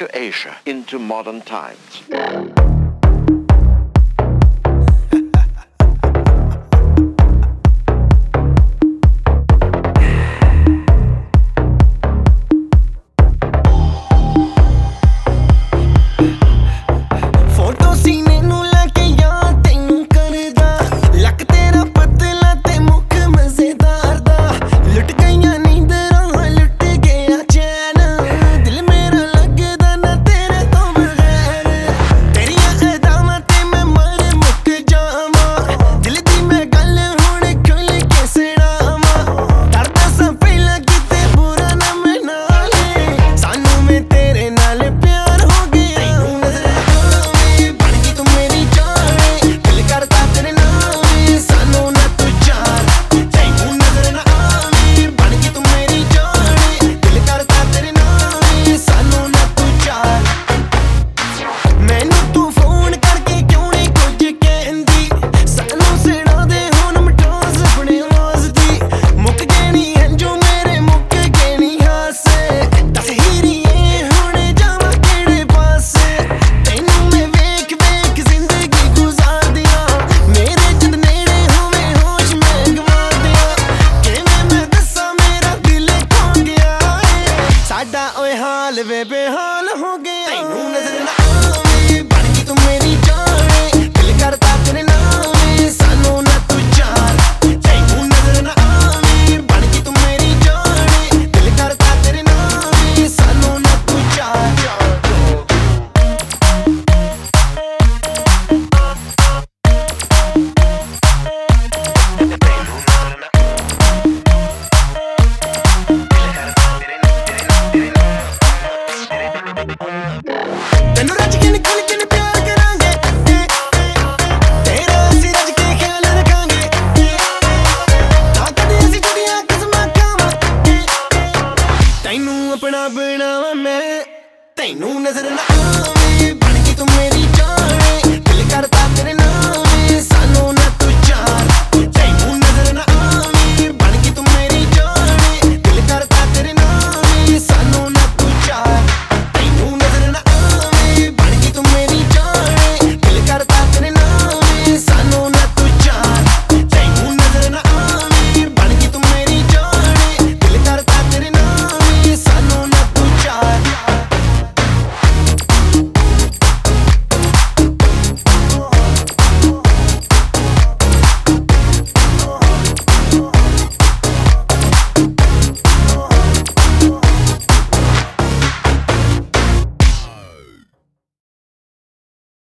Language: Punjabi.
into Asia into modern times. live it behind. ਤੈਨੂੰ ਰੱਜ ਕੇ ਕੇ ਪਿਆਰ ਕਰਾਂਗੇ ਤੇਰਾ ਕੇ ਕਿਸਮਾਂ ਤੈਨੂੰ ਆਪਣਾ ਮੈਂ ਤੈਨੂੰ ਨਜ਼ਰ ਨਾ ਆਵੇ